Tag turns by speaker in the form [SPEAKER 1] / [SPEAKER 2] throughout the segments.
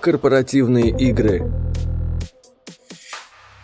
[SPEAKER 1] Корпоративные игры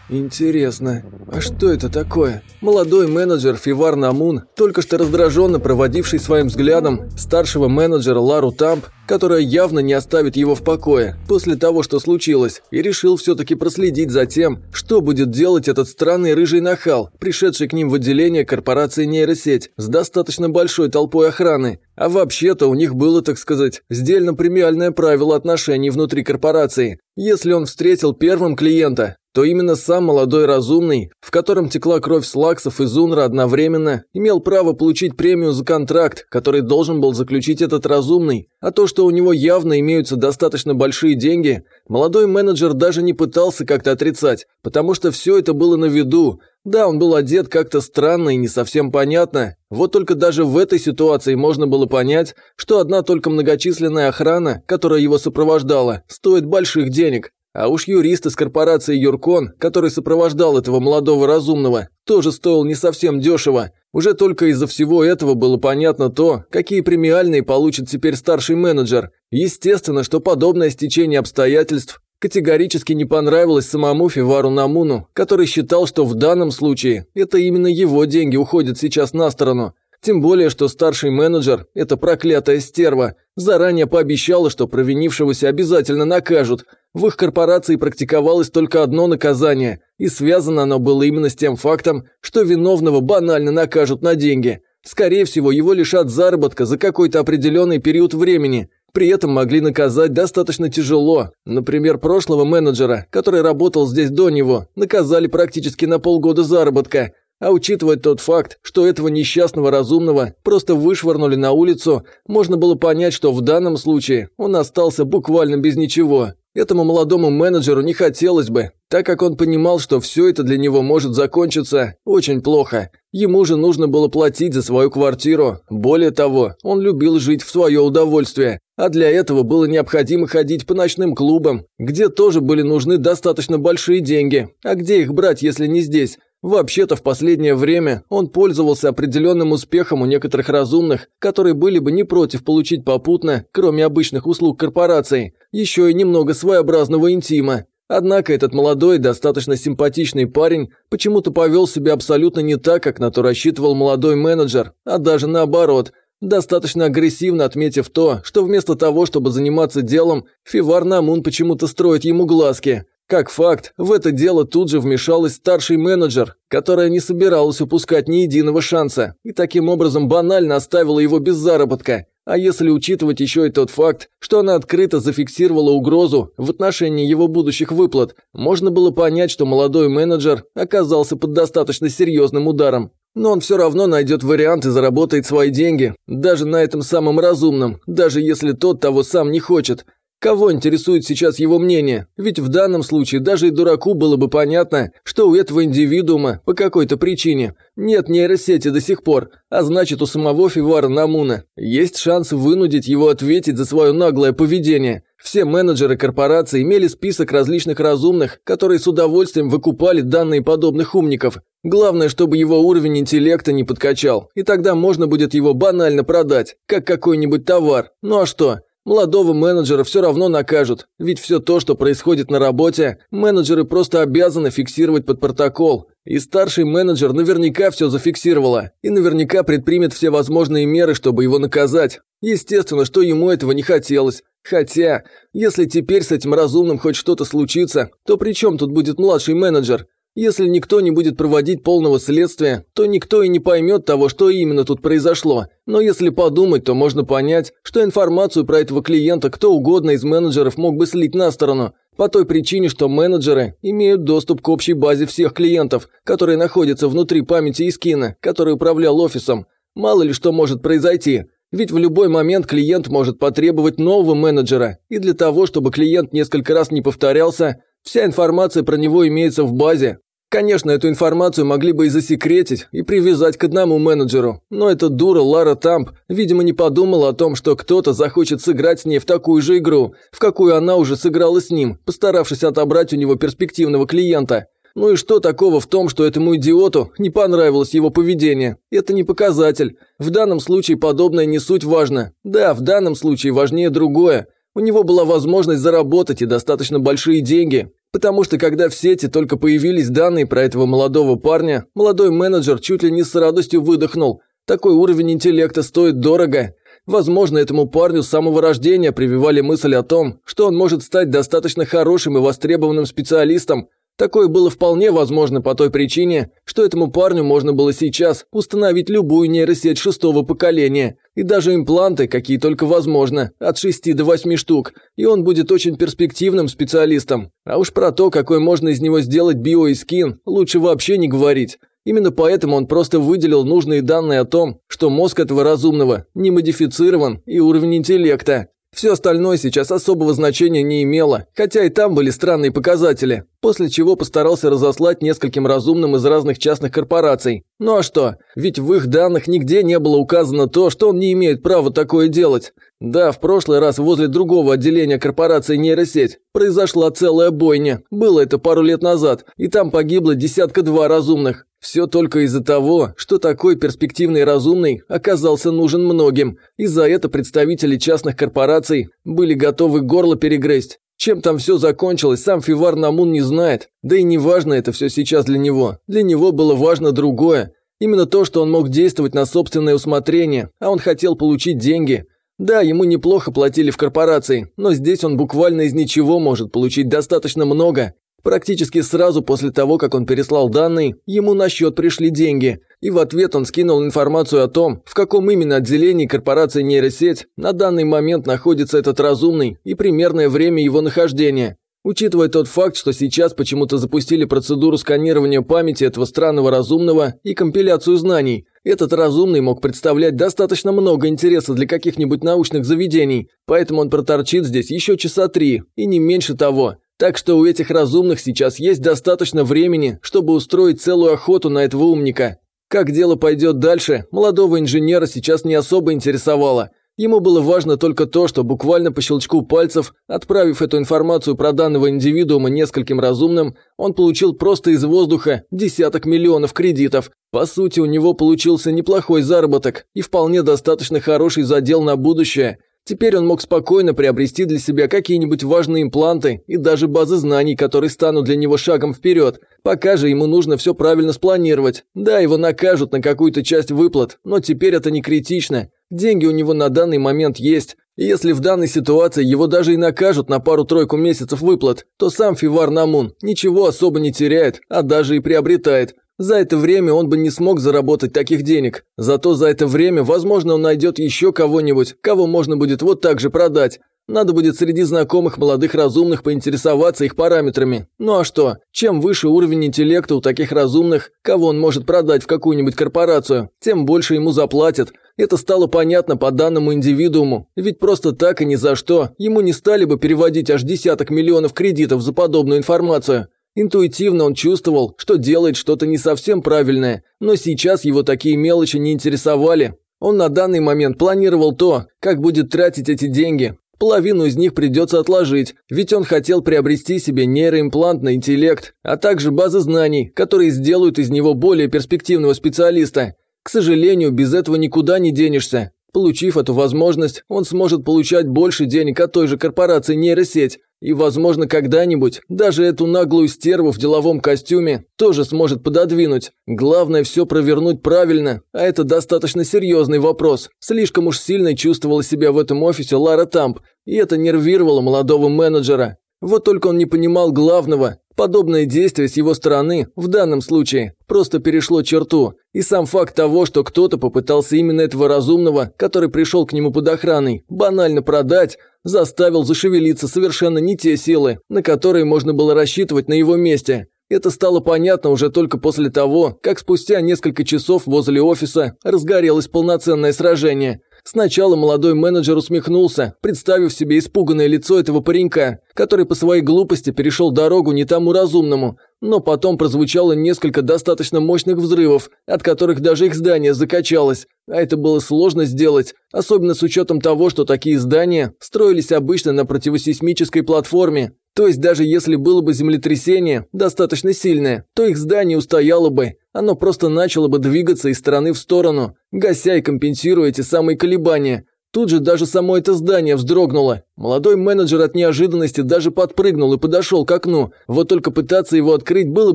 [SPEAKER 1] Интересно, а что это такое? Молодой менеджер Фивар Намун, только что раздраженно проводивший своим взглядом старшего менеджера Лару Тамп, которая явно не оставит его в покое после того, что случилось, и решил все-таки проследить за тем, что будет делать этот странный рыжий нахал, пришедший к ним в отделение корпорации нейросеть с достаточно большой толпой охраны. А вообще-то у них было, так сказать, сдельно-премиальное правило отношений внутри корпорации. Если он встретил первым клиента, то именно сам молодой разумный, в котором текла кровь Слаксов и Зунра одновременно, имел право получить премию за контракт, который должен был заключить этот разумный, а то, что у него явно имеются достаточно большие деньги, молодой менеджер даже не пытался как-то отрицать, потому что все это было на виду. Да, он был одет как-то странно и не совсем понятно, вот только даже в этой ситуации можно было понять, что одна только многочисленная охрана, которая его сопровождала, стоит больших денег, а уж юрист из корпорации Юркон, который сопровождал этого молодого разумного, тоже стоил не совсем дешево. Уже только из-за всего этого было понятно то, какие премиальные получит теперь старший менеджер. Естественно, что подобное стечение обстоятельств категорически не понравилось самому Фивару Намуну, который считал, что в данном случае это именно его деньги уходят сейчас на сторону. Тем более, что старший менеджер, эта проклятая стерва, заранее пообещала, что провинившегося обязательно накажут. В их корпорации практиковалось только одно наказание, и связано оно было именно с тем фактом, что виновного банально накажут на деньги. Скорее всего, его лишат заработка за какой-то определенный период времени. При этом могли наказать достаточно тяжело. Например, прошлого менеджера, который работал здесь до него, наказали практически на полгода заработка – а учитывая тот факт, что этого несчастного разумного просто вышвырнули на улицу, можно было понять, что в данном случае он остался буквально без ничего. Этому молодому менеджеру не хотелось бы, так как он понимал, что все это для него может закончиться очень плохо. Ему же нужно было платить за свою квартиру. Более того, он любил жить в свое удовольствие. А для этого было необходимо ходить по ночным клубам, где тоже были нужны достаточно большие деньги. А где их брать, если не здесь? Вообще-то в последнее время он пользовался определенным успехом у некоторых разумных, которые были бы не против получить попутно, кроме обычных услуг корпораций, еще и немного своеобразного интима. Однако этот молодой, достаточно симпатичный парень почему-то повел себя абсолютно не так, как на то рассчитывал молодой менеджер, а даже наоборот, достаточно агрессивно отметив то, что вместо того, чтобы заниматься делом, Фивар Намун почему-то строит ему глазки – как факт, в это дело тут же вмешалась старший менеджер, которая не собиралась упускать ни единого шанса, и таким образом банально оставила его без заработка. А если учитывать еще и тот факт, что она открыто зафиксировала угрозу в отношении его будущих выплат, можно было понять, что молодой менеджер оказался под достаточно серьезным ударом. Но он все равно найдет вариант и заработает свои деньги, даже на этом самом разумном, даже если тот того сам не хочет. Кого интересует сейчас его мнение? Ведь в данном случае даже и дураку было бы понятно, что у этого индивидуума по какой-то причине нет нейросети до сих пор, а значит у самого Фивара Намуна есть шанс вынудить его ответить за свое наглое поведение. Все менеджеры корпорации имели список различных разумных, которые с удовольствием выкупали данные подобных умников. Главное, чтобы его уровень интеллекта не подкачал, и тогда можно будет его банально продать, как какой-нибудь товар. Ну а что? Молодого менеджера все равно накажут, ведь все то, что происходит на работе, менеджеры просто обязаны фиксировать под протокол. И старший менеджер наверняка все зафиксировала, и наверняка предпримет все возможные меры, чтобы его наказать. Естественно, что ему этого не хотелось. Хотя, если теперь с этим разумным хоть что-то случится, то при чем тут будет младший менеджер? Если никто не будет проводить полного следствия, то никто и не поймет того, что именно тут произошло. Но если подумать, то можно понять, что информацию про этого клиента кто угодно из менеджеров мог бы слить на сторону. По той причине, что менеджеры имеют доступ к общей базе всех клиентов, которые находятся внутри памяти Искина, который управлял офисом. Мало ли что может произойти. Ведь в любой момент клиент может потребовать нового менеджера, и для того, чтобы клиент несколько раз не повторялся, вся информация про него имеется в базе, Конечно, эту информацию могли бы и засекретить, и привязать к одному менеджеру, но эта дура Лара Тамп, видимо, не подумала о том, что кто-то захочет сыграть с ней в такую же игру, в какую она уже сыграла с ним, постаравшись отобрать у него перспективного клиента. Ну и что такого в том, что этому идиоту не понравилось его поведение? Это не показатель. В данном случае подобное не суть важно. Да, в данном случае важнее другое. У него была возможность заработать и достаточно большие деньги. Потому что когда в сети только появились данные про этого молодого парня, молодой менеджер чуть ли не с радостью выдохнул. Такой уровень интеллекта стоит дорого. Возможно, этому парню с самого рождения прививали мысль о том, что он может стать достаточно хорошим и востребованным специалистом, Такое было вполне возможно по той причине, что этому парню можно было сейчас установить любую нейросеть шестого поколения, и даже импланты, какие только возможно, от 6 до 8 штук, и он будет очень перспективным специалистом. А уж про то, какой можно из него сделать био и скин, лучше вообще не говорить. Именно поэтому он просто выделил нужные данные о том, что мозг этого разумного не модифицирован и уровень интеллекта. Все остальное сейчас особого значения не имело, хотя и там были странные показатели, после чего постарался разослать нескольким разумным из разных частных корпораций. Ну а что? Ведь в их данных нигде не было указано то, что он не имеет права такое делать. Да, в прошлый раз возле другого отделения корпорации нейросеть произошла целая бойня. Было это пару лет назад, и там погибло десятка-два разумных. Все только из-за того, что такой перспективный разумный оказался нужен многим, и за это представители частных корпораций были готовы горло перегрызть. Чем там все закончилось, сам Фивар Намун не знает, да и не важно это все сейчас для него. Для него было важно другое. Именно то, что он мог действовать на собственное усмотрение, а он хотел получить деньги. Да, ему неплохо платили в корпорации, но здесь он буквально из ничего может получить достаточно много. Практически сразу после того, как он переслал данные, ему на счет пришли деньги, и в ответ он скинул информацию о том, в каком именно отделении корпорации нейросеть на данный момент находится этот разумный и примерное время его нахождения. Учитывая тот факт, что сейчас почему-то запустили процедуру сканирования памяти этого странного разумного и компиляцию знаний, этот разумный мог представлять достаточно много интереса для каких-нибудь научных заведений, поэтому он проторчит здесь еще часа три, и не меньше того. Так что у этих разумных сейчас есть достаточно времени, чтобы устроить целую охоту на этого умника. Как дело пойдет дальше, молодого инженера сейчас не особо интересовало. Ему было важно только то, что буквально по щелчку пальцев, отправив эту информацию про данного индивидуума нескольким разумным, он получил просто из воздуха десяток миллионов кредитов. По сути, у него получился неплохой заработок и вполне достаточно хороший задел на будущее. Теперь он мог спокойно приобрести для себя какие-нибудь важные импланты и даже базы знаний, которые станут для него шагом вперед. Пока же ему нужно все правильно спланировать. Да, его накажут на какую-то часть выплат, но теперь это не критично. Деньги у него на данный момент есть. И если в данной ситуации его даже и накажут на пару-тройку месяцев выплат, то сам Фивар Намун ничего особо не теряет, а даже и приобретает. За это время он бы не смог заработать таких денег. Зато за это время, возможно, он найдет еще кого-нибудь, кого можно будет вот так же продать. Надо будет среди знакомых молодых разумных поинтересоваться их параметрами. Ну а что? Чем выше уровень интеллекта у таких разумных, кого он может продать в какую-нибудь корпорацию, тем больше ему заплатят. Это стало понятно по данному индивидууму. Ведь просто так и ни за что ему не стали бы переводить аж десяток миллионов кредитов за подобную информацию. Интуитивно он чувствовал, что делает что-то не совсем правильное, но сейчас его такие мелочи не интересовали. Он на данный момент планировал то, как будет тратить эти деньги. Половину из них придется отложить, ведь он хотел приобрести себе нейроимплант на интеллект, а также базы знаний, которые сделают из него более перспективного специалиста. К сожалению, без этого никуда не денешься. Получив эту возможность, он сможет получать больше денег от той же корпорации нейросеть, и, возможно, когда-нибудь даже эту наглую стерву в деловом костюме тоже сможет пододвинуть. Главное все провернуть правильно, а это достаточно серьезный вопрос. Слишком уж сильно чувствовала себя в этом офисе Лара Тамп, и это нервировало молодого менеджера. Вот только он не понимал главного. Подобное действие с его стороны, в данном случае, просто перешло черту. И сам факт того, что кто-то попытался именно этого разумного, который пришел к нему под охраной, банально продать, заставил зашевелиться совершенно не те силы, на которые можно было рассчитывать на его месте. Это стало понятно уже только после того, как спустя несколько часов возле офиса разгорелось полноценное сражение. Сначала молодой менеджер усмехнулся, представив себе испуганное лицо этого паренька, который по своей глупости перешел дорогу не тому разумному, но потом прозвучало несколько достаточно мощных взрывов, от которых даже их здание закачалось, а это было сложно сделать, особенно с учетом того, что такие здания строились обычно на противосейсмической платформе. То есть даже если было бы землетрясение, достаточно сильное, то их здание устояло бы. Оно просто начало бы двигаться из стороны в сторону, гася и компенсируя эти самые колебания. Тут же даже само это здание вздрогнуло. Молодой менеджер от неожиданности даже подпрыгнул и подошел к окну. Вот только пытаться его открыть было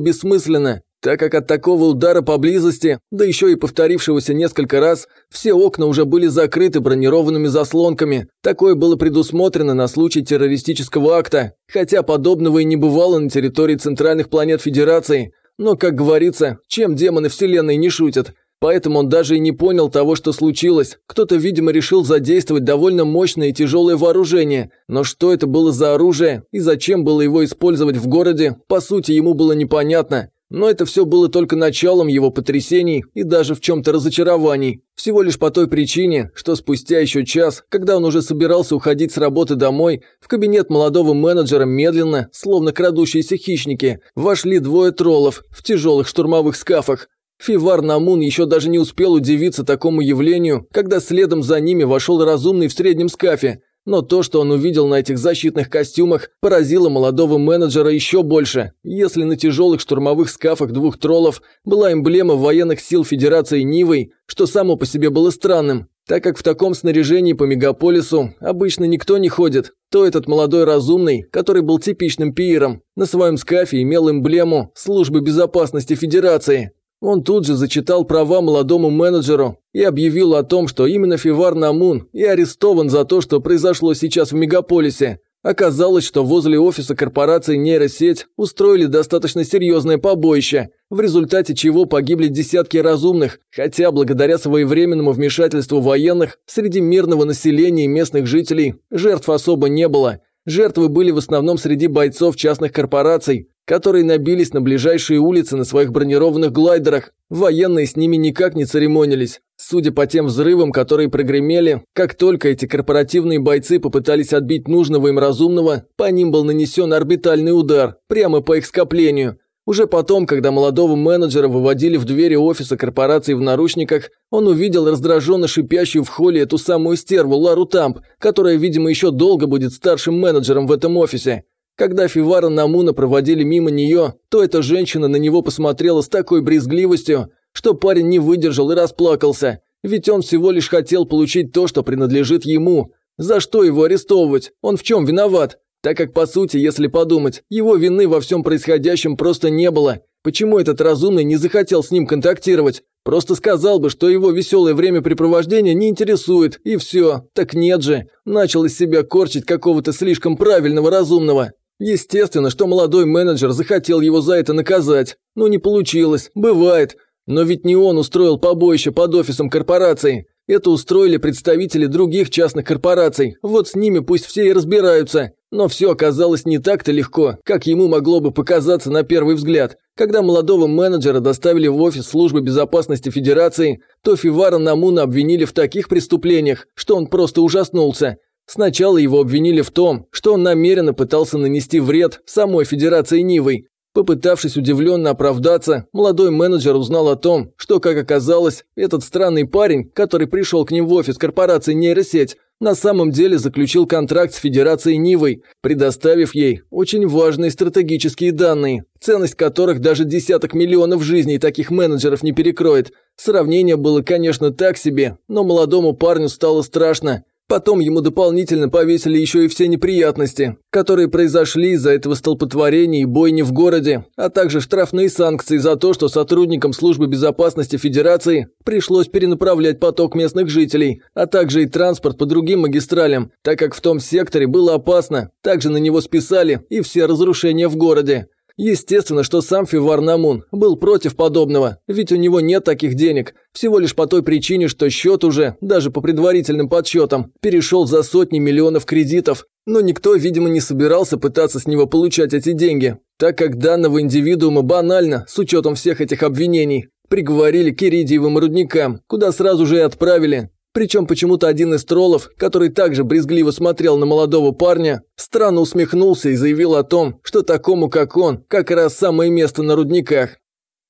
[SPEAKER 1] бессмысленно, так как от такого удара поблизости, да еще и повторившегося несколько раз, все окна уже были закрыты бронированными заслонками. Такое было предусмотрено на случай террористического акта, хотя подобного и не бывало на территории центральных планет Федерации. Но, как говорится, чем демоны Вселенной не шутят. Поэтому он даже и не понял того, что случилось. Кто-то, видимо, решил задействовать довольно мощное и тяжелое вооружение. Но что это было за оружие и зачем было его использовать в городе, по сути, ему было непонятно. Но это все было только началом его потрясений и даже в чем-то разочарований. Всего лишь по той причине, что спустя еще час, когда он уже собирался уходить с работы домой, в кабинет молодого менеджера медленно, словно крадущиеся хищники, вошли двое троллов в тяжелых штурмовых скафах. Фивар Намун еще даже не успел удивиться такому явлению, когда следом за ними вошел разумный в среднем скафе. Но то, что он увидел на этих защитных костюмах, поразило молодого менеджера еще больше. Если на тяжелых штурмовых скафах двух троллов была эмблема военных сил Федерации Нивой, что само по себе было странным, так как в таком снаряжении по мегаполису обычно никто не ходит, то этот молодой разумный, который был типичным пиером, на своем скафе имел эмблему Службы безопасности Федерации. Он тут же зачитал права молодому менеджеру и объявил о том, что именно Фивар Намун и арестован за то, что произошло сейчас в мегаполисе. Оказалось, что возле офиса корпорации «Нейросеть» устроили достаточно серьезное побоище, в результате чего погибли десятки разумных, хотя благодаря своевременному вмешательству военных среди мирного населения и местных жителей жертв особо не было. Жертвы были в основном среди бойцов частных корпораций, которые набились на ближайшие улицы на своих бронированных глайдерах. Военные с ними никак не церемонились. Судя по тем взрывам, которые прогремели, как только эти корпоративные бойцы попытались отбить нужного им разумного, по ним был нанесен орбитальный удар, прямо по их скоплению. Уже потом, когда молодого менеджера выводили в двери офиса корпорации в наручниках, он увидел раздраженно шипящую в холле эту самую стерву Лару Тамп, которая, видимо, еще долго будет старшим менеджером в этом офисе. Когда Фивара Намуна проводили мимо нее, то эта женщина на него посмотрела с такой брезгливостью, что парень не выдержал и расплакался. Ведь он всего лишь хотел получить то, что принадлежит ему. За что его арестовывать? Он в чем виноват? Так как, по сути, если подумать, его вины во всем происходящем просто не было. Почему этот разумный не захотел с ним контактировать? Просто сказал бы, что его веселое времяпрепровождение не интересует, и все. Так нет же. Начал из себя корчить какого-то слишком правильного разумного. Естественно, что молодой менеджер захотел его за это наказать. Но не получилось. Бывает. Но ведь не он устроил побоище под офисом корпорации. Это устроили представители других частных корпораций. Вот с ними пусть все и разбираются. Но все оказалось не так-то легко, как ему могло бы показаться на первый взгляд. Когда молодого менеджера доставили в офис службы безопасности Федерации, то Фивара Намуна обвинили в таких преступлениях, что он просто ужаснулся. Сначала его обвинили в том, что он намеренно пытался нанести вред самой Федерации Нивой. Попытавшись удивленно оправдаться, молодой менеджер узнал о том, что, как оказалось, этот странный парень, который пришел к ним в офис корпорации «Нейросеть», на самом деле заключил контракт с Федерацией Нивой, предоставив ей очень важные стратегические данные, ценность которых даже десяток миллионов жизней таких менеджеров не перекроет. Сравнение было, конечно, так себе, но молодому парню стало страшно. Потом ему дополнительно повесили еще и все неприятности, которые произошли из-за этого столпотворения и бойни в городе, а также штрафные санкции за то, что сотрудникам Службы безопасности Федерации пришлось перенаправлять поток местных жителей, а также и транспорт по другим магистралям, так как в том секторе было опасно. Также на него списали и все разрушения в городе. Естественно, что сам Фивар Намун был против подобного, ведь у него нет таких денег, всего лишь по той причине, что счет уже, даже по предварительным подсчетам, перешел за сотни миллионов кредитов, но никто, видимо, не собирался пытаться с него получать эти деньги, так как данного индивидуума банально, с учетом всех этих обвинений, приговорили к иридиевым рудникам, куда сразу же и отправили, причем почему-то один из троллов, который также брезгливо смотрел на молодого парня, странно усмехнулся и заявил о том, что такому, как он, как раз самое место на рудниках.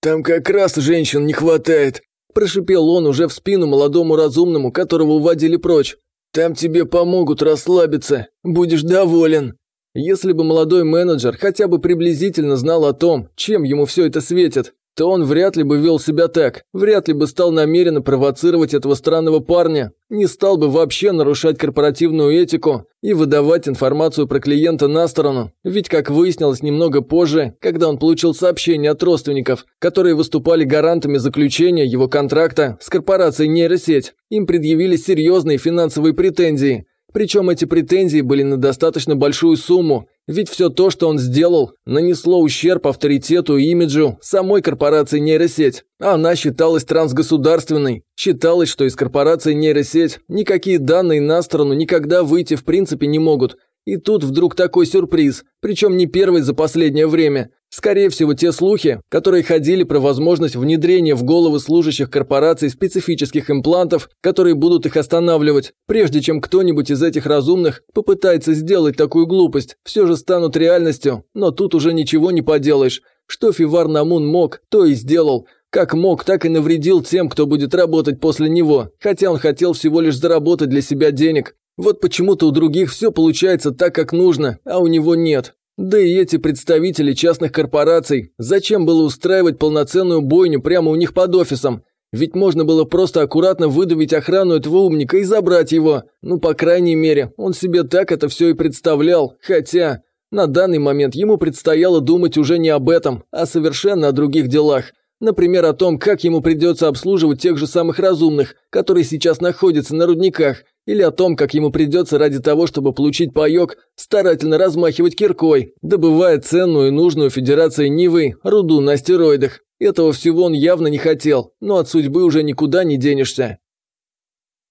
[SPEAKER 1] «Там как раз женщин не хватает», – прошипел он уже в спину молодому разумному, которого уводили прочь. «Там тебе помогут расслабиться, будешь доволен». Если бы молодой менеджер хотя бы приблизительно знал о том, чем ему все это светит, то он вряд ли бы вел себя так, вряд ли бы стал намеренно провоцировать этого странного парня, не стал бы вообще нарушать корпоративную этику и выдавать информацию про клиента на сторону. Ведь, как выяснилось немного позже, когда он получил сообщение от родственников, которые выступали гарантами заключения его контракта с корпорацией нейросеть, им предъявили серьезные финансовые претензии. Причем эти претензии были на достаточно большую сумму, ведь все то, что он сделал, нанесло ущерб авторитету и имиджу самой корпорации нейросеть. Она считалась трансгосударственной. Считалось, что из корпорации нейросеть никакие данные на сторону никогда выйти в принципе не могут. И тут вдруг такой сюрприз, причем не первый за последнее время. Скорее всего, те слухи, которые ходили про возможность внедрения в головы служащих корпораций специфических имплантов, которые будут их останавливать, прежде чем кто-нибудь из этих разумных попытается сделать такую глупость, все же станут реальностью, но тут уже ничего не поделаешь. Что Фивар Намун мог, то и сделал. Как мог, так и навредил тем, кто будет работать после него, хотя он хотел всего лишь заработать для себя денег. Вот почему-то у других все получается так, как нужно, а у него нет. Да и эти представители частных корпораций, зачем было устраивать полноценную бойню прямо у них под офисом? Ведь можно было просто аккуратно выдавить охрану этого умника и забрать его. Ну, по крайней мере, он себе так это все и представлял. Хотя, на данный момент ему предстояло думать уже не об этом, а совершенно о других делах. Например, о том, как ему придется обслуживать тех же самых разумных, которые сейчас находятся на рудниках, или о том, как ему придется ради того, чтобы получить паёк, старательно размахивать киркой, добывая ценную и нужную Федерации Нивы руду на астероидах. Этого всего он явно не хотел, но от судьбы уже никуда не денешься.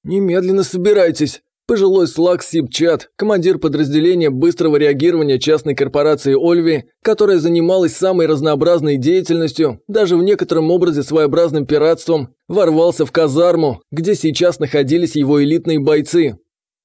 [SPEAKER 1] «Немедленно собирайтесь», Пожилой Слак Сипчат, командир подразделения быстрого реагирования частной корпорации Ольви, которая занималась самой разнообразной деятельностью, даже в некотором образе своеобразным пиратством, ворвался в казарму, где сейчас находились его элитные бойцы.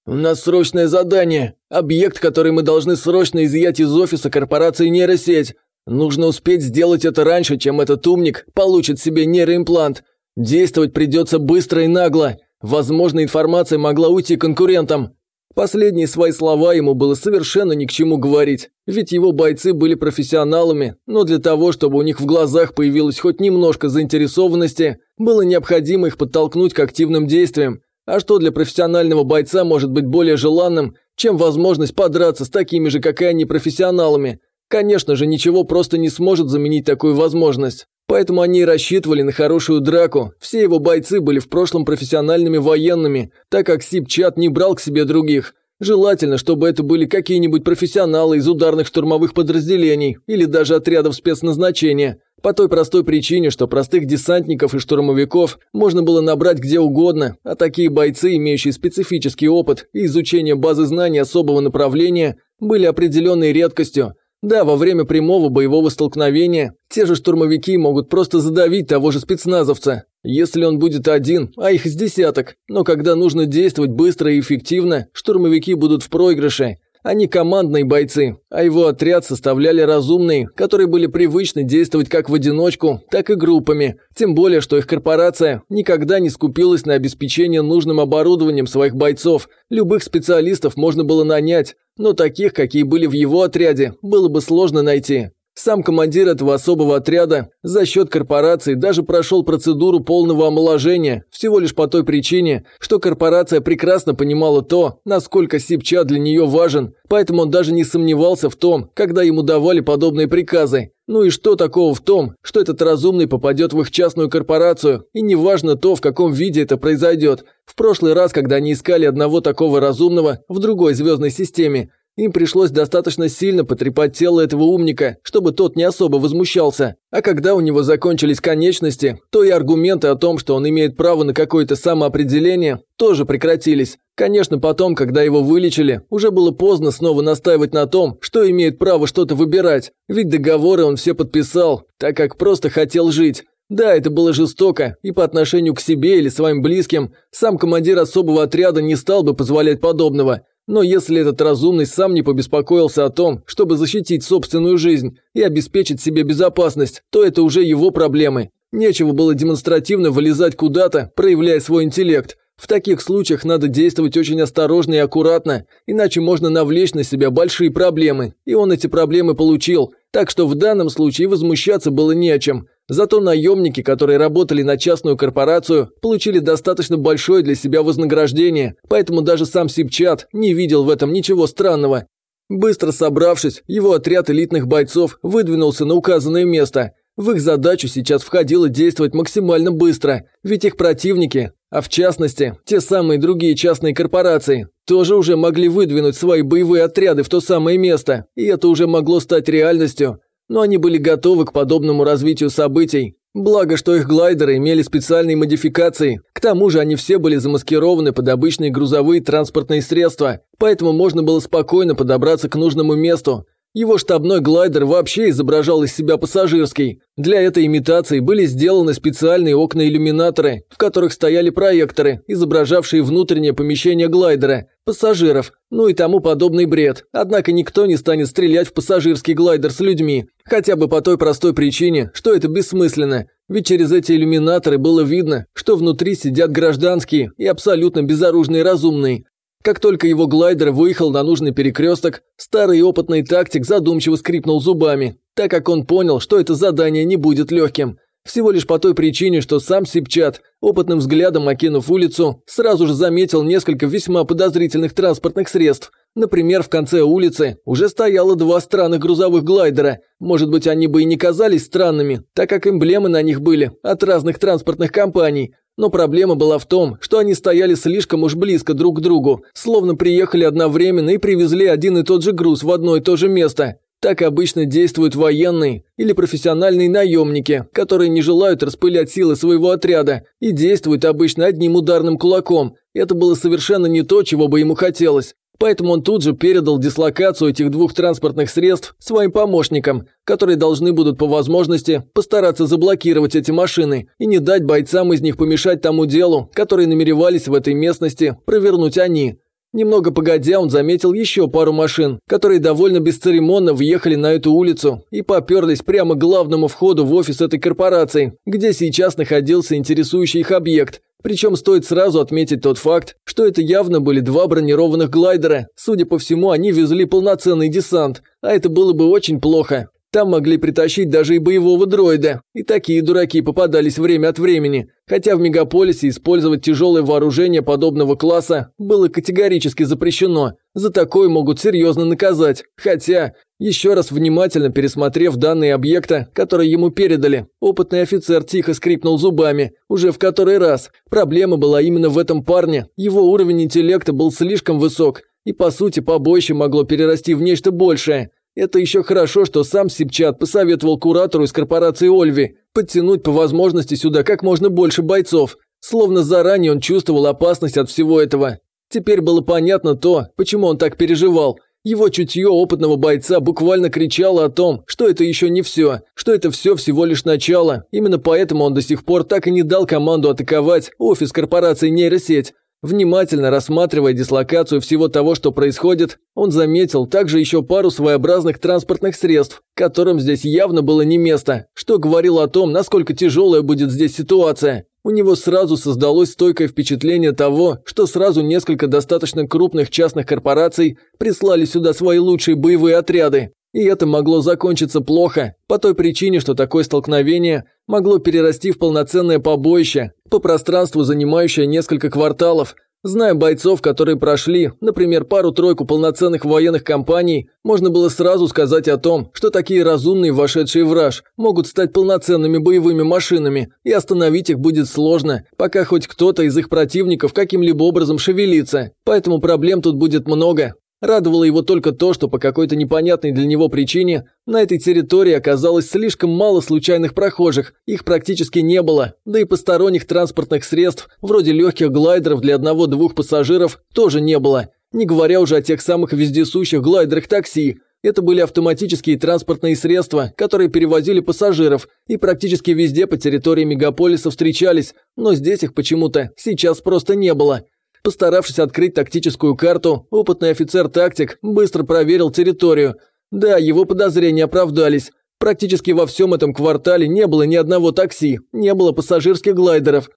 [SPEAKER 1] «У нас срочное задание. Объект, который мы должны срочно изъять из офиса корпорации нейросеть. Нужно успеть сделать это раньше, чем этот умник получит себе нейроимплант. Действовать придется быстро и нагло. Возможно, информация могла уйти конкурентам. Последние свои слова ему было совершенно ни к чему говорить, ведь его бойцы были профессионалами, но для того, чтобы у них в глазах появилось хоть немножко заинтересованности, было необходимо их подтолкнуть к активным действиям. А что для профессионального бойца может быть более желанным, чем возможность подраться с такими же, как и они, профессионалами? Конечно же, ничего просто не сможет заменить такую возможность. Поэтому они и рассчитывали на хорошую драку. Все его бойцы были в прошлом профессиональными военными, так как Сипчат не брал к себе других. Желательно, чтобы это были какие-нибудь профессионалы из ударных штурмовых подразделений или даже отрядов спецназначения. По той простой причине, что простых десантников и штурмовиков можно было набрать где угодно, а такие бойцы, имеющие специфический опыт и изучение базы знаний особого направления, были определенной редкостью – да, во время прямого боевого столкновения те же штурмовики могут просто задавить того же спецназовца, если он будет один, а их с десяток. Но когда нужно действовать быстро и эффективно, штурмовики будут в проигрыше. Они командные бойцы, а его отряд составляли разумные, которые были привычны действовать как в одиночку, так и группами. Тем более, что их корпорация никогда не скупилась на обеспечение нужным оборудованием своих бойцов. Любых специалистов можно было нанять, но таких, какие были в его отряде, было бы сложно найти. Сам командир этого особого отряда за счет корпорации даже прошел процедуру полного омоложения, всего лишь по той причине, что корпорация прекрасно понимала то, насколько Сипча для нее важен, поэтому он даже не сомневался в том, когда ему давали подобные приказы. Ну и что такого в том, что этот разумный попадет в их частную корпорацию, и неважно то, в каком виде это произойдет. В прошлый раз, когда они искали одного такого разумного в другой звездной системе, им пришлось достаточно сильно потрепать тело этого умника, чтобы тот не особо возмущался. А когда у него закончились конечности, то и аргументы о том, что он имеет право на какое-то самоопределение, тоже прекратились. Конечно, потом, когда его вылечили, уже было поздно снова настаивать на том, что имеет право что-то выбирать. Ведь договоры он все подписал, так как просто хотел жить. Да, это было жестоко, и по отношению к себе или своим близким сам командир особого отряда не стал бы позволять подобного. Но если этот разумный сам не побеспокоился о том, чтобы защитить собственную жизнь и обеспечить себе безопасность, то это уже его проблемы. Нечего было демонстративно вылезать куда-то, проявляя свой интеллект. В таких случаях надо действовать очень осторожно и аккуратно, иначе можно навлечь на себя большие проблемы. И он эти проблемы получил, так что в данном случае возмущаться было не о чем. Зато наемники, которые работали на частную корпорацию, получили достаточно большое для себя вознаграждение, поэтому даже сам Сипчат не видел в этом ничего странного. Быстро собравшись, его отряд элитных бойцов выдвинулся на указанное место. В их задачу сейчас входило действовать максимально быстро, ведь их противники, а в частности, те самые другие частные корпорации, тоже уже могли выдвинуть свои боевые отряды в то самое место, и это уже могло стать реальностью. Но они были готовы к подобному развитию событий. Благо, что их глайдеры имели специальные модификации. К тому же они все были замаскированы под обычные грузовые транспортные средства, поэтому можно было спокойно подобраться к нужному месту. Его штабной глайдер вообще изображал из себя пассажирский. Для этой имитации были сделаны специальные окна-иллюминаторы, в которых стояли проекторы, изображавшие внутреннее помещение глайдера, пассажиров, ну и тому подобный бред. Однако никто не станет стрелять в пассажирский глайдер с людьми, хотя бы по той простой причине, что это бессмысленно. Ведь через эти иллюминаторы было видно, что внутри сидят гражданские и абсолютно безоружные разумные, как только его глайдер выехал на нужный перекресток, старый опытный тактик задумчиво скрипнул зубами, так как он понял, что это задание не будет легким. Всего лишь по той причине, что сам Сипчат, опытным взглядом окинув улицу, сразу же заметил несколько весьма подозрительных транспортных средств. Например, в конце улицы уже стояло два странных грузовых глайдера. Может быть, они бы и не казались странными, так как эмблемы на них были от разных транспортных компаний, но проблема была в том, что они стояли слишком уж близко друг к другу, словно приехали одновременно и привезли один и тот же груз в одно и то же место. Так обычно действуют военные или профессиональные наемники, которые не желают распылять силы своего отряда и действуют обычно одним ударным кулаком. Это было совершенно не то, чего бы ему хотелось. Поэтому он тут же передал дислокацию этих двух транспортных средств своим помощникам, которые должны будут по возможности постараться заблокировать эти машины и не дать бойцам из них помешать тому делу, которое намеревались в этой местности провернуть они. Немного погодя, он заметил еще пару машин, которые довольно бесцеремонно въехали на эту улицу и поперлись прямо к главному входу в офис этой корпорации, где сейчас находился интересующий их объект. Причем стоит сразу отметить тот факт, что это явно были два бронированных глайдера. Судя по всему, они везли полноценный десант, а это было бы очень плохо. Там могли притащить даже и боевого дроида. И такие дураки попадались время от времени. Хотя в мегаполисе использовать тяжелое вооружение подобного класса было категорически запрещено. За такое могут серьезно наказать. Хотя, еще раз внимательно пересмотрев данные объекта, которые ему передали, опытный офицер тихо скрипнул зубами. Уже в который раз. Проблема была именно в этом парне. Его уровень интеллекта был слишком высок. И по сути побоище могло перерасти в нечто большее. Это еще хорошо, что сам Сипчат посоветовал куратору из корпорации Ольви подтянуть по возможности сюда как можно больше бойцов. Словно заранее он чувствовал опасность от всего этого. Теперь было понятно то, почему он так переживал. Его чутье опытного бойца буквально кричало о том, что это еще не все, что это все всего лишь начало. Именно поэтому он до сих пор так и не дал команду атаковать офис корпорации нейросеть. Внимательно рассматривая дислокацию всего того, что происходит, он заметил также еще пару своеобразных транспортных средств, которым здесь явно было не место, что говорило о том, насколько тяжелая будет здесь ситуация. У него сразу создалось стойкое впечатление того, что сразу несколько достаточно крупных частных корпораций прислали сюда свои лучшие боевые отряды. И это могло закончиться плохо, по той причине, что такое столкновение могло перерасти в полноценное побоище, по пространству занимающее несколько кварталов. Зная бойцов, которые прошли, например, пару-тройку полноценных военных компаний, можно было сразу сказать о том, что такие разумные, вошедшие в могут стать полноценными боевыми машинами, и остановить их будет сложно, пока хоть кто-то из их противников каким-либо образом шевелится. Поэтому проблем тут будет много. Радовало его только то, что по какой-то непонятной для него причине на этой территории оказалось слишком мало случайных прохожих, их практически не было, да и посторонних транспортных средств, вроде легких глайдеров для одного-двух пассажиров, тоже не было. Не говоря уже о тех самых вездесущих глайдерах такси, это были автоматические транспортные средства, которые перевозили пассажиров и практически везде по территории мегаполиса встречались, но здесь их почему-то сейчас просто не было. Постаравшись открыть тактическую карту, опытный офицер-тактик быстро проверил территорию. Да, его подозрения оправдались. Практически во всем этом квартале не было ни одного такси, не было пассажирских глайдеров.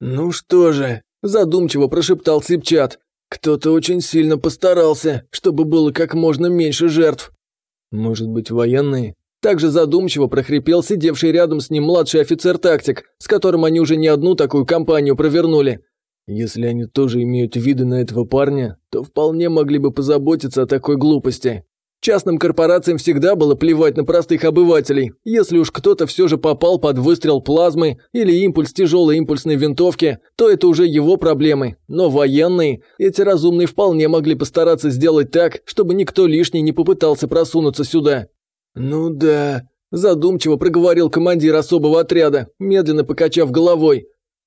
[SPEAKER 2] «Ну что же», –
[SPEAKER 1] задумчиво прошептал Сипчат. Кто-то очень сильно постарался, чтобы было как можно меньше жертв. Может быть, военные? Также задумчиво прохрипел сидевший рядом с ним младший офицер-тактик, с которым они уже не одну такую кампанию провернули. Если они тоже имеют виды на этого парня, то вполне могли бы позаботиться о такой глупости. Частным корпорациям всегда было плевать на простых обывателей. Если уж кто-то все же попал под выстрел плазмы или импульс тяжелой импульсной винтовки, то это уже его проблемы. Но военные, эти разумные вполне могли постараться сделать так, чтобы никто лишний не попытался просунуться сюда. «Ну да», – задумчиво проговорил командир особого отряда, медленно покачав головой.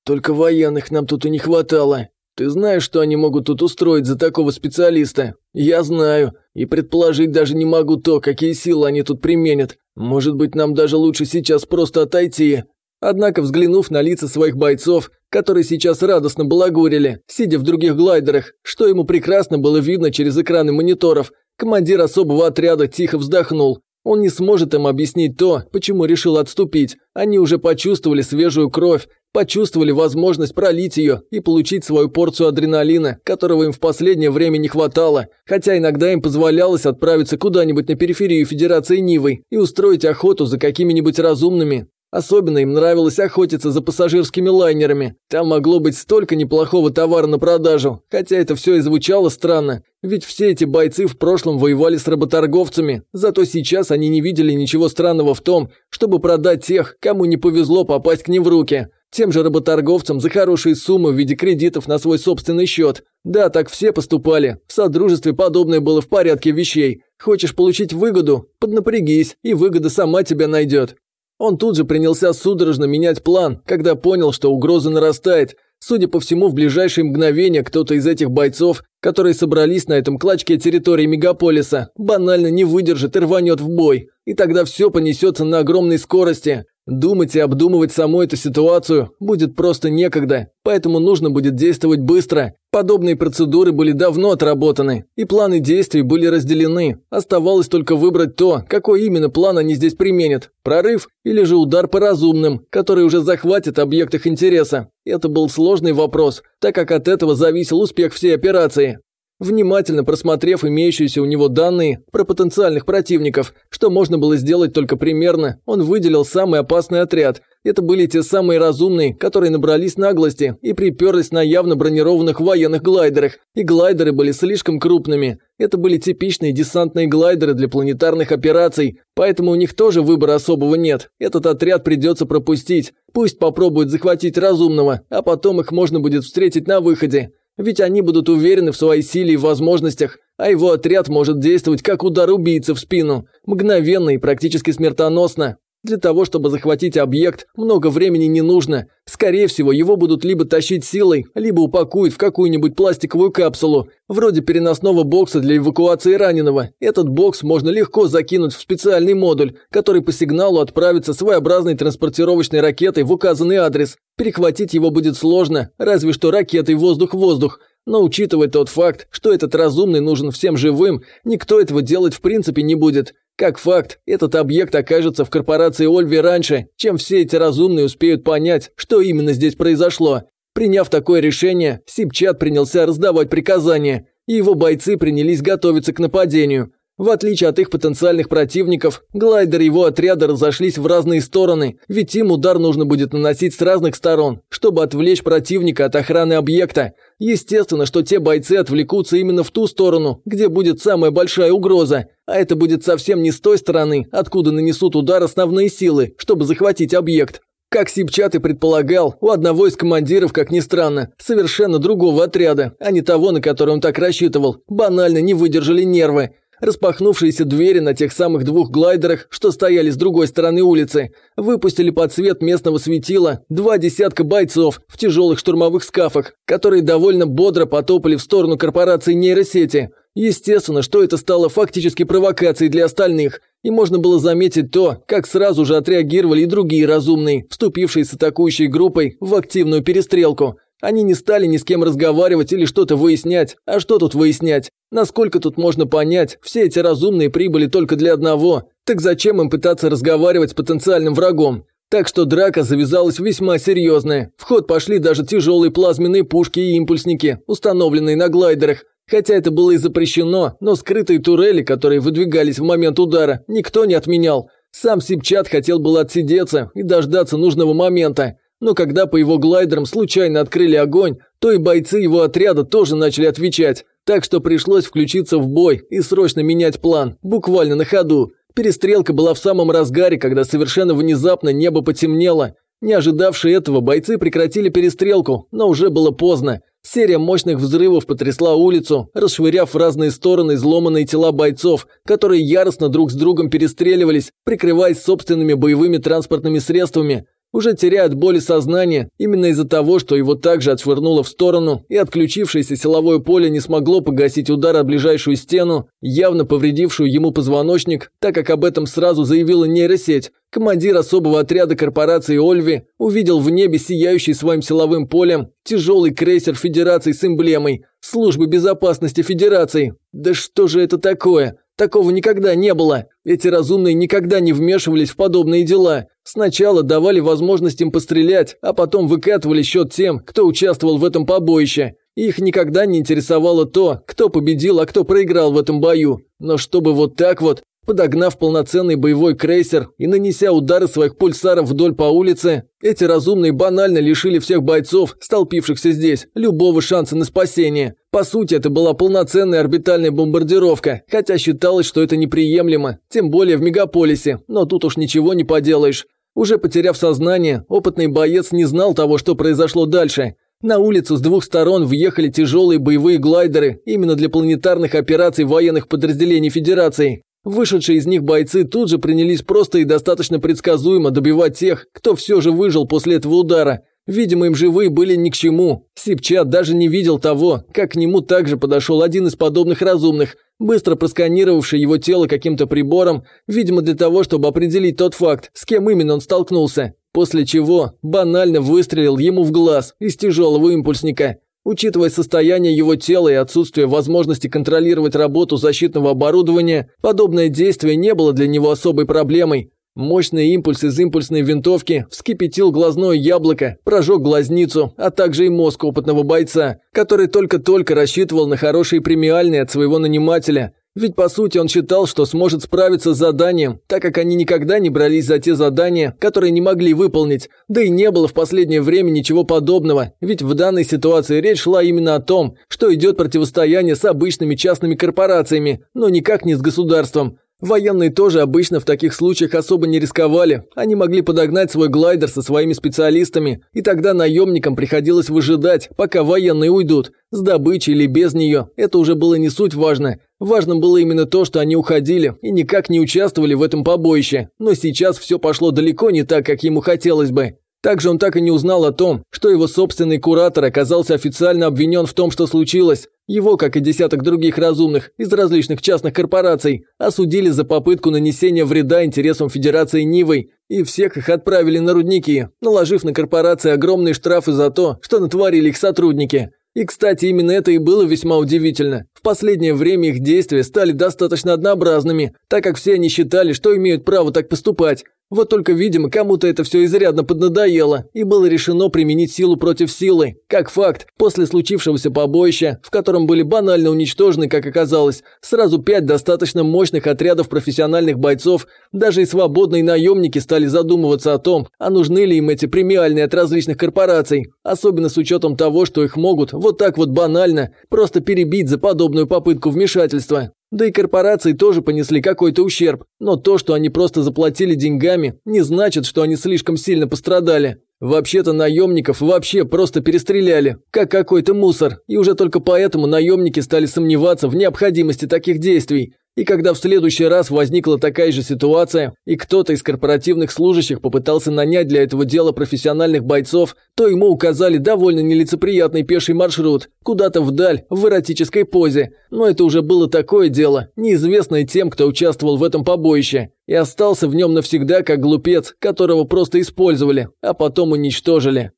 [SPEAKER 1] «Только военных нам тут и не хватало. Ты знаешь, что они могут тут устроить за такого специалиста? Я знаю, и предположить даже не могу то, какие силы они тут применят. Может быть, нам даже лучше сейчас просто отойти». Однако, взглянув на лица своих бойцов, которые сейчас радостно балагурили, сидя в других глайдерах, что ему прекрасно было видно через экраны мониторов, командир особого отряда тихо вздохнул. Он не сможет им объяснить то, почему решил отступить. Они уже почувствовали свежую кровь, почувствовали возможность пролить ее и получить свою порцию адреналина, которого им в последнее время не хватало, хотя иногда им позволялось отправиться куда-нибудь на периферию Федерации Нивы и устроить охоту за какими-нибудь разумными. Особенно им нравилось охотиться за пассажирскими лайнерами. Там могло быть столько неплохого товара на продажу, хотя это все и звучало странно. Ведь все эти бойцы в прошлом воевали с работорговцами, зато сейчас они не видели ничего странного в том, чтобы продать тех, кому не повезло попасть к ним в руки. Тем же работорговцам за хорошие суммы в виде кредитов на свой собственный счет. Да, так все поступали. В Содружестве подобное было в порядке вещей. Хочешь получить выгоду? Поднапрягись, и выгода сама тебя найдет. Он тут же принялся судорожно менять план, когда понял, что угроза нарастает. Судя по всему, в ближайшие мгновения кто-то из этих бойцов, которые собрались на этом клочке территории мегаполиса, банально не выдержит и рванет в бой. И тогда все понесется на огромной скорости. Думать и обдумывать саму эту ситуацию будет просто некогда, поэтому нужно будет действовать быстро. Подобные процедуры были давно отработаны, и планы действий были разделены. Оставалось только выбрать то, какой именно план они здесь применят. Прорыв или же удар по разумным, который уже захватит объект их интереса. Это был сложный вопрос, так как от этого зависел успех всей операции. Внимательно просмотрев имеющиеся у него данные про потенциальных противников, что можно было сделать только примерно, он выделил самый опасный отряд. Это были те самые разумные, которые набрались наглости и приперлись на явно бронированных военных глайдерах. И глайдеры были слишком крупными. Это были типичные десантные глайдеры для планетарных операций, поэтому у них тоже выбора особого нет. Этот отряд придется пропустить. Пусть попробуют захватить разумного, а потом их можно будет встретить на выходе. Ведь они будут уверены в своей силе и возможностях, а его отряд может действовать как удар убийцы в спину, мгновенно и практически смертоносно. Для того, чтобы захватить объект, много времени не нужно. Скорее всего, его будут либо тащить силой, либо упакуют в какую-нибудь пластиковую капсулу, вроде переносного бокса для эвакуации раненого. Этот бокс можно легко закинуть в специальный модуль, который по сигналу отправится своеобразной транспортировочной ракетой в указанный адрес. Перехватить его будет сложно, разве что ракетой воздух-воздух. Но учитывая тот факт, что этот разумный нужен всем живым, никто этого делать в принципе не будет. Как факт, этот объект окажется в корпорации Ольви раньше, чем все эти разумные успеют понять, что именно здесь произошло. Приняв такое решение, Сипчат принялся раздавать приказания, и его бойцы принялись готовиться к нападению. В отличие от их потенциальных противников, глайдеры его отряда разошлись в разные стороны, ведь им удар нужно будет наносить с разных сторон, чтобы отвлечь противника от охраны объекта. Естественно, что те бойцы отвлекутся именно в ту сторону, где будет самая большая угроза, а это будет совсем не с той стороны, откуда нанесут удар основные силы, чтобы захватить объект. Как Сипчат и предполагал, у одного из командиров, как ни странно, совершенно другого отряда, а не того, на который он так рассчитывал, банально не выдержали нервы. Распахнувшиеся двери на тех самых двух глайдерах, что стояли с другой стороны улицы, выпустили под свет местного светила два десятка бойцов в тяжелых штурмовых скафах, которые довольно бодро потопали в сторону корпорации нейросети. Естественно, что это стало фактически провокацией для остальных, и можно было заметить то, как сразу же отреагировали и другие разумные, вступившие с атакующей группой в активную перестрелку – они не стали ни с кем разговаривать или что-то выяснять. А что тут выяснять? Насколько тут можно понять, все эти разумные прибыли только для одного. Так зачем им пытаться разговаривать с потенциальным врагом? Так что драка завязалась весьма серьезная. В ход пошли даже тяжелые плазменные пушки и импульсники, установленные на глайдерах. Хотя это было и запрещено, но скрытые турели, которые выдвигались в момент удара, никто не отменял. Сам Сипчат хотел было отсидеться и дождаться нужного момента. Но когда по его глайдерам случайно открыли огонь, то и бойцы его отряда тоже начали отвечать. Так что пришлось включиться в бой и срочно менять план, буквально на ходу. Перестрелка была в самом разгаре, когда совершенно внезапно небо потемнело. Не ожидавшие этого, бойцы прекратили перестрелку, но уже было поздно. Серия мощных взрывов потрясла улицу, расшвыряв в разные стороны изломанные тела бойцов, которые яростно друг с другом перестреливались, прикрываясь собственными боевыми транспортными средствами уже теряет боль и сознание именно из-за того, что его также отшвырнуло в сторону, и отключившееся силовое поле не смогло погасить удар о ближайшую стену, явно повредившую ему позвоночник, так как об этом сразу заявила нейросеть. Командир особого отряда корпорации Ольви увидел в небе сияющий своим силовым полем тяжелый крейсер Федерации с эмблемой Службы безопасности Федерации. Да что же это такое? Такого никогда не было. Эти разумные никогда не вмешивались в подобные дела. Сначала давали возможность им пострелять, а потом выкатывали счет тем, кто участвовал в этом побоище. Их никогда не интересовало то, кто победил, а кто проиграл в этом бою. Но чтобы вот так вот, Подогнав полноценный боевой крейсер и нанеся удары своих пульсаров вдоль по улице, эти разумные банально лишили всех бойцов, столпившихся здесь, любого шанса на спасение. По сути, это была полноценная орбитальная бомбардировка, хотя считалось, что это неприемлемо, тем более в мегаполисе, но тут уж ничего не поделаешь. Уже потеряв сознание, опытный боец не знал того, что произошло дальше. На улицу с двух сторон въехали тяжелые боевые глайдеры именно для планетарных операций военных подразделений Федерации. Вышедшие из них бойцы тут же принялись просто и достаточно предсказуемо добивать тех, кто все же выжил после этого удара. Видимо, им живые были ни к чему. Сипчат даже не видел того, как к нему также подошел один из подобных разумных, быстро просканировавший его тело каким-то прибором, видимо, для того, чтобы определить тот факт, с кем именно он столкнулся. После чего банально выстрелил ему в глаз из тяжелого импульсника. Учитывая состояние его тела и отсутствие возможности контролировать работу защитного оборудования, подобное действие не было для него особой проблемой. Мощный импульс из импульсной винтовки вскипятил глазное яблоко, прожег глазницу, а также и мозг опытного бойца, который только-только рассчитывал на хорошие премиальные от своего нанимателя, ведь по сути он считал, что сможет справиться с заданием, так как они никогда не брались за те задания, которые не могли выполнить. Да и не было в последнее время ничего подобного, ведь в данной ситуации речь шла именно о том, что идет противостояние с обычными частными корпорациями, но никак не с государством. Военные тоже обычно в таких случаях особо не рисковали. Они могли подогнать свой глайдер со своими специалистами, и тогда наемникам приходилось выжидать, пока военные уйдут. С добычей или без нее, это уже было не суть важно. Важно было именно то, что они уходили и никак не участвовали в этом побоище. Но сейчас все пошло далеко не так, как ему хотелось бы. Также он так и не узнал о том, что его собственный куратор оказался официально обвинен в том, что случилось. Его, как и десяток других разумных из различных частных корпораций, осудили за попытку нанесения вреда интересам Федерации Нивой, и всех их отправили на рудники, наложив на корпорации огромные штрафы за то, что натворили их сотрудники. И, кстати, именно это и было весьма удивительно. В последнее время их действия стали достаточно однообразными, так как все они считали, что имеют право так поступать. Вот только, видимо, кому-то это все изрядно поднадоело, и было решено применить силу против силы. Как факт, после случившегося побоища, в котором были банально уничтожены, как оказалось, сразу пять достаточно мощных отрядов профессиональных бойцов, даже и свободные наемники стали задумываться о том, а нужны ли им эти премиальные от различных корпораций, особенно с учетом того, что их могут вот так вот банально просто перебить за подобную попытку вмешательства. Да и корпорации тоже понесли какой-то ущерб, но то, что они просто заплатили деньгами, не значит, что они слишком сильно пострадали. Вообще-то наемников вообще просто перестреляли, как какой-то мусор, и уже только поэтому наемники стали сомневаться в необходимости таких действий. И когда в следующий раз возникла такая же ситуация, и кто-то из корпоративных служащих попытался нанять для этого дела профессиональных бойцов, то ему указали довольно нелицеприятный пеший маршрут, куда-то вдаль, в эротической позе. Но это уже было такое дело, неизвестное тем, кто участвовал в этом побоище, и остался в нем навсегда как глупец, которого просто использовали, а потом уничтожили.